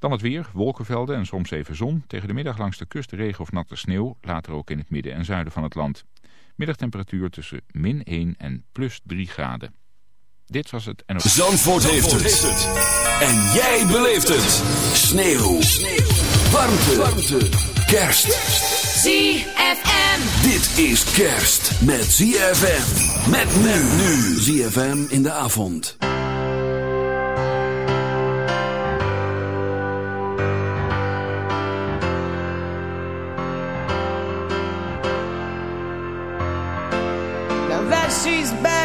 Dan het weer, wolkenvelden en soms even zon. Tegen de middag langs de kust regen of natte sneeuw. Later ook in het midden en zuiden van het land. Middagtemperatuur tussen min 1 en plus 3 graden. Dit was het en Zandvoort, heeft, het. En jij beleeft het. Sneeuw. Sneeuw. Warmte. Warmte. Kerst. ZFM. Dit is kerst met ZFM. Met men nu. ZFM in de avond.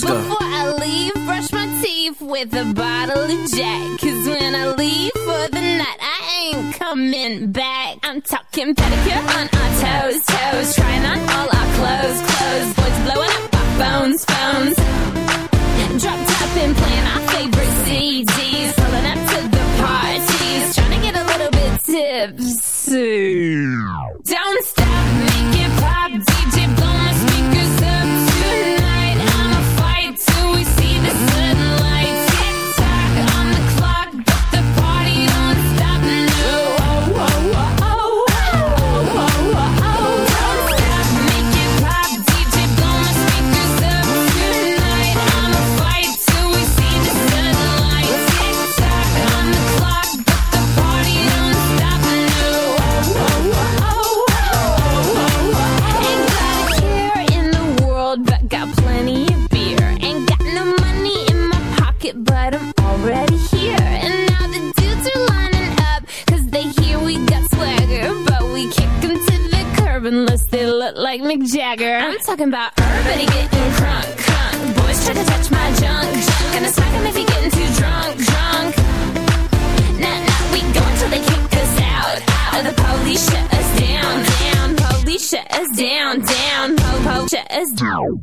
Let's go. is down.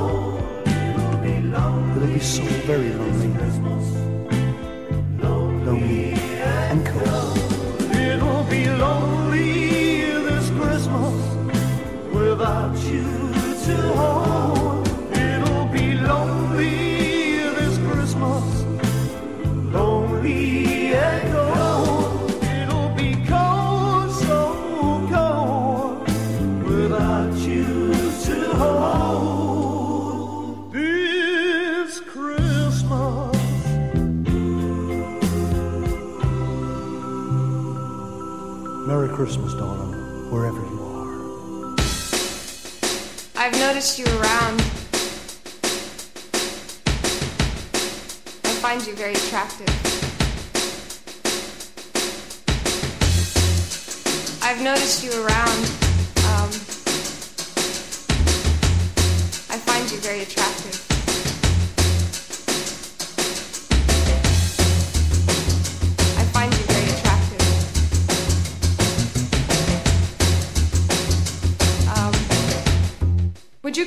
will be so very lonely. Christmas, darling, wherever you are. I've noticed you around. I find you very attractive. I've noticed you around.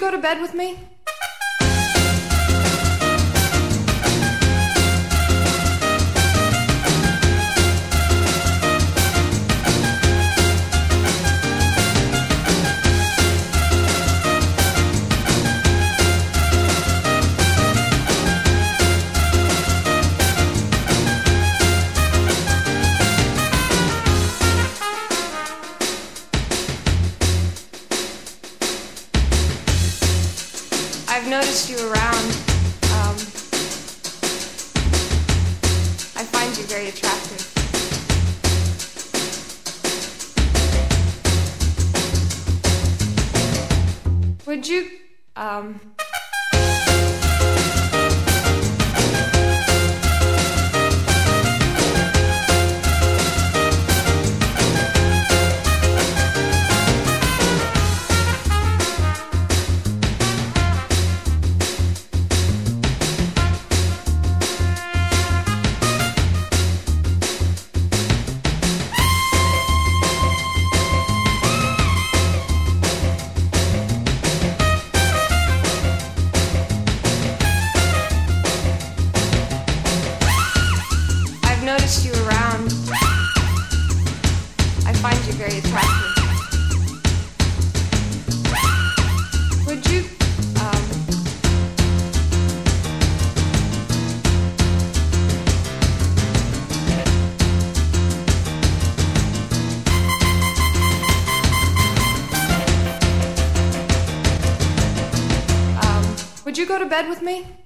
Go to bed with me? me?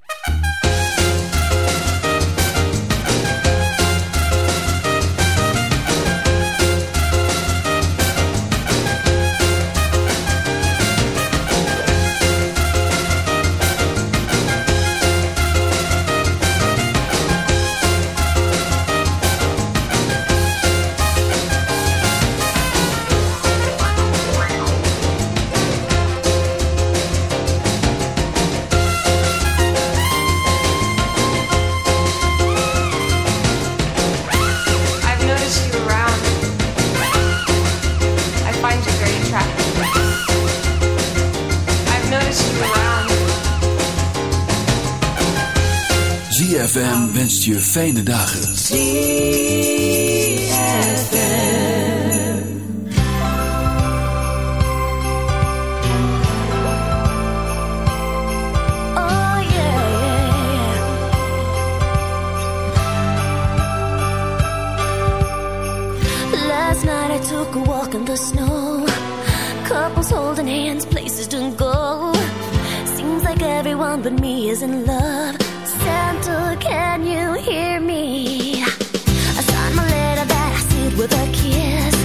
Last night I took a walk in the snow. Couples holding hands, places don't go. Seems like everyone but me is in love gentle, can you hear me? I signed my letter that I sealed with a kiss.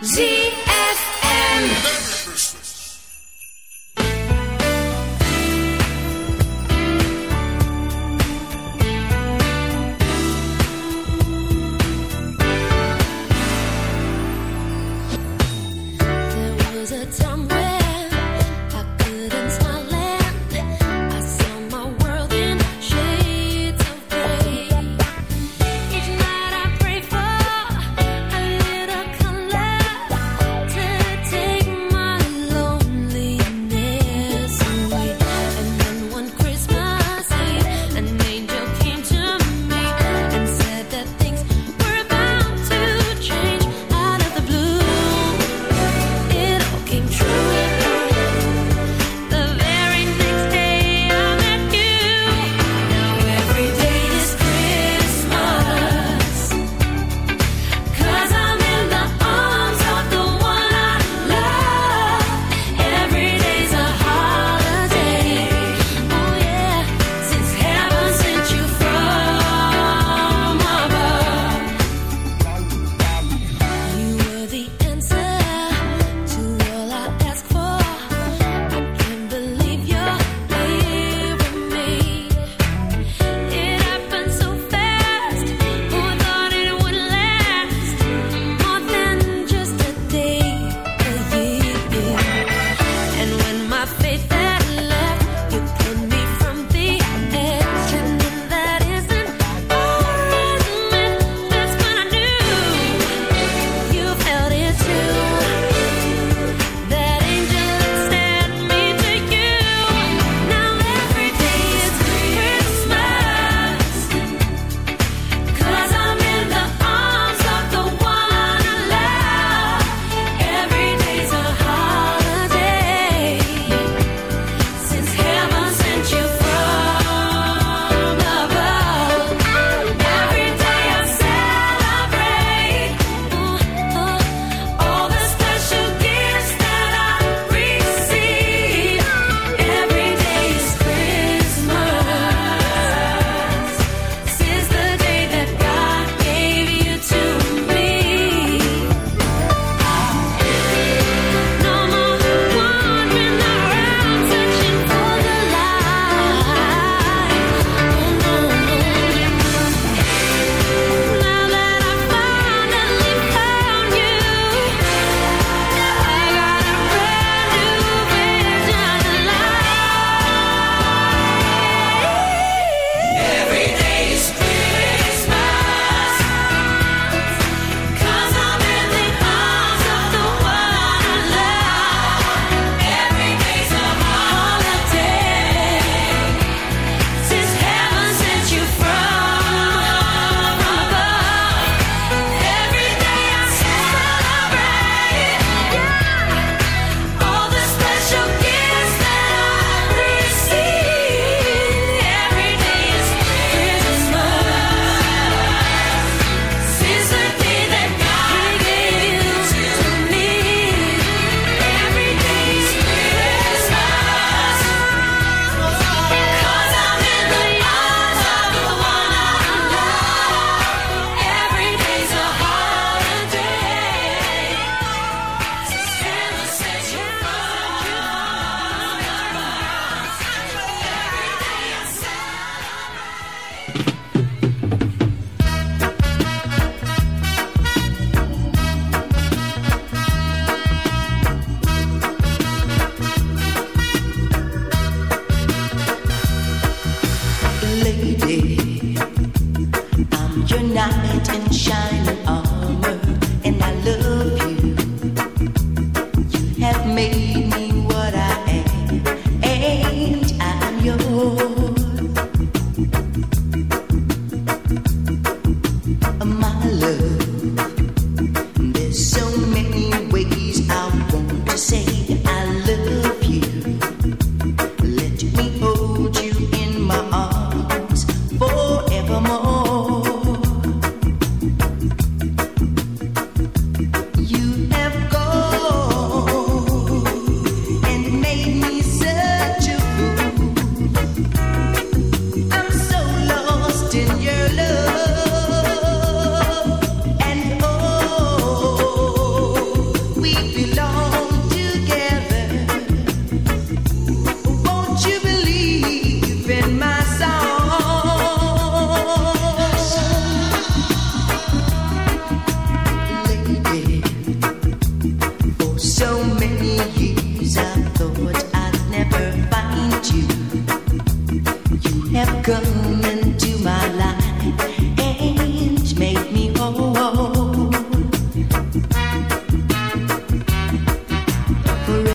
ZFM.